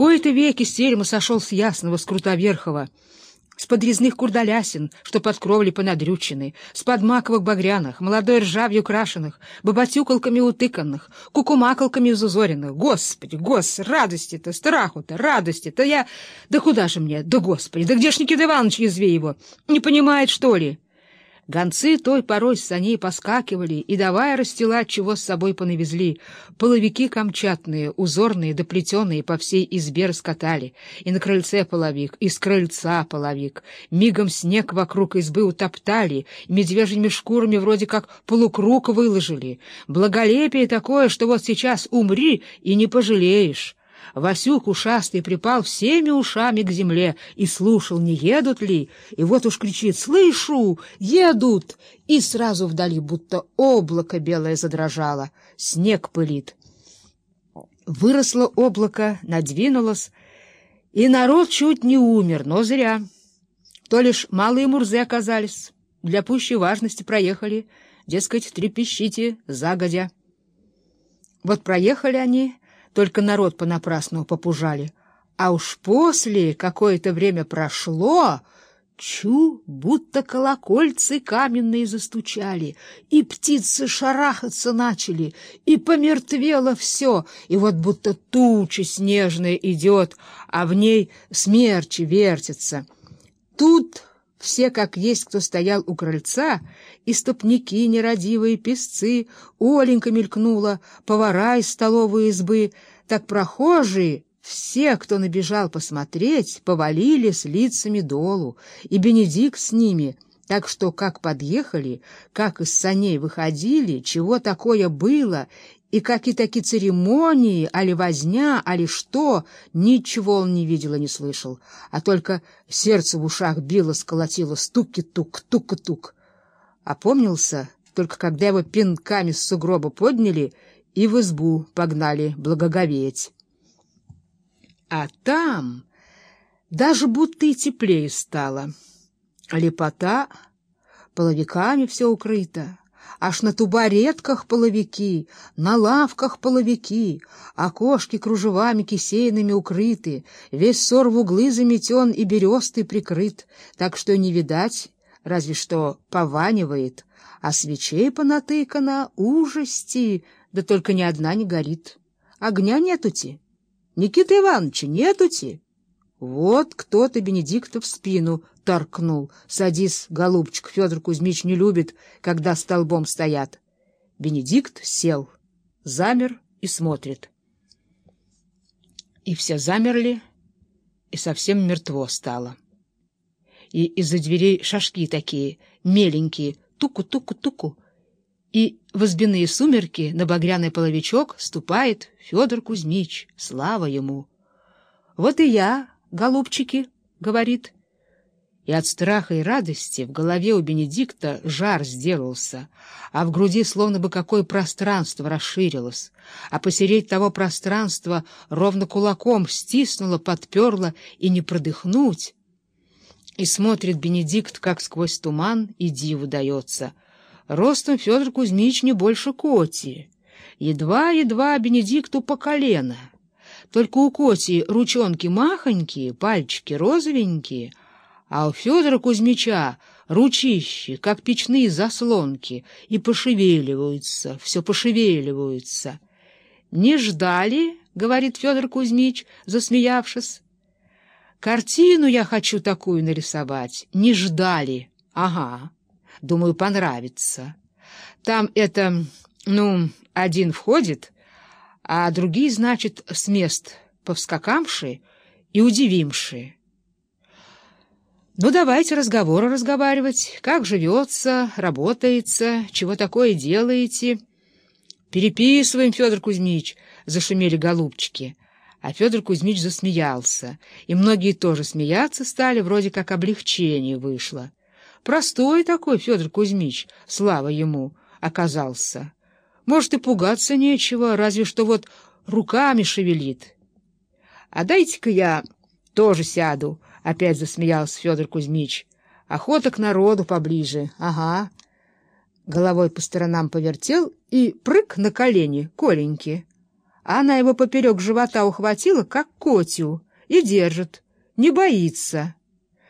кои-то веки Сельма сошел с Ясного, с Крутоверхова, с подрезных курдалясин, что под кровли понадрючены, с подмаковых багряных, молодой ржавью крашеных, бабатюкалками утыканных, кукумакалками зазоренных. Господи, гос, радости-то, страху-то, радости-то я... Да куда же мне? Да господи, да где ж Никита Иванович язви его? Не понимает, что ли?» Гонцы той порой с саней поскакивали и, давая расстилать, чего с собой понавезли, половики камчатные, узорные, доплетенные по всей избе раскатали, и на крыльце половик, и с крыльца половик. Мигом снег вокруг избы утоптали, медвежьими шкурами вроде как полукруг выложили. Благолепие такое, что вот сейчас умри и не пожалеешь. Васюк ушастый припал всеми ушами к земле и слушал, не едут ли, и вот уж кричит «Слышу! Едут!» И сразу вдали будто облако белое задрожало, снег пылит. Выросло облако, надвинулось, и народ чуть не умер, но зря. То лишь малые мурзы оказались, для пущей важности проехали, дескать, трепещите загодя. Вот проехали они только народ понапрасну попужали. А уж после какое-то время прошло, чу, будто колокольцы каменные застучали, и птицы шарахаться начали, и помертвело все, и вот будто туча снежная идет, а в ней смерчи вертятся. Тут все, как есть, кто стоял у крыльца, и стопники нерадивые, песцы, Оленька мелькнула, повара из столовой избы, так прохожие, все, кто набежал посмотреть, повалили с лицами долу, и Бенедикт с ними, так что как подъехали, как из саней выходили, чего такое было, и какие такие церемонии, али возня, али что, ничего он не видел и не слышал, а только сердце в ушах било, сколотило стуки-тук, тук-тук. Опомнился только когда его пинками с сугроба подняли и в избу погнали благоговеть. А там даже будто и теплее стало. Лепота, половиками все укрыто. Аж на тубаретках половики, на лавках половики, окошки кружевами кисейными укрыты, весь сор в углы заметен и бересты прикрыт, так что не видать, разве что пованивает, а свечей понатыкано ужасти, да только ни одна не горит. Огня нетути, Никита Ивановича нетути. Вот кто-то Бенедикта в спину торкнул. Садись, голубчик, Федор Кузьмич не любит, когда столбом стоят. Бенедикт сел, замер и смотрит. И все замерли, и совсем мертво стало. И из-за дверей шашки такие, меленькие, туку-туку-туку, и в избиные сумерки на багряный половичок ступает Федор Кузьмич, слава ему. Вот и я голубчики, — говорит. И от страха и радости в голове у Бенедикта жар сделался, а в груди словно бы какое пространство расширилось, а посереть того пространства ровно кулаком стиснуло, подперло и не продыхнуть. И смотрит Бенедикт, как сквозь туман, и диву дается. Ростом Федор Кузьмич не больше Коти. Едва-едва Бенедикту по колено — только у Коти ручонки махонькие, пальчики розовенькие, а у Федора Кузьмича ручищи, как печные заслонки, и пошевеливаются, все пошевеливаются. — Не ждали, — говорит Федор Кузьмич, засмеявшись. — Картину я хочу такую нарисовать. Не ждали. Ага. Думаю, понравится. Там это, ну, один входит — а другие, значит, с мест повскакавшие и удивимшие. Ну, давайте разговоры разговаривать. Как живется, работается, чего такое делаете? Переписываем, Федор Кузьмич, зашумели голубчики. А Федор Кузьмич засмеялся, и многие тоже смеяться стали, вроде как облегчение вышло. Простой такой Федор Кузьмич, слава ему, оказался. Может, и пугаться нечего, разве что вот руками шевелит. — А дайте-ка я тоже сяду, — опять засмеялся Федор Кузьмич. — Охота к народу поближе, ага. Головой по сторонам повертел и прыг на колени Коленьки. а она его поперек живота ухватила, как котью, и держит, не боится.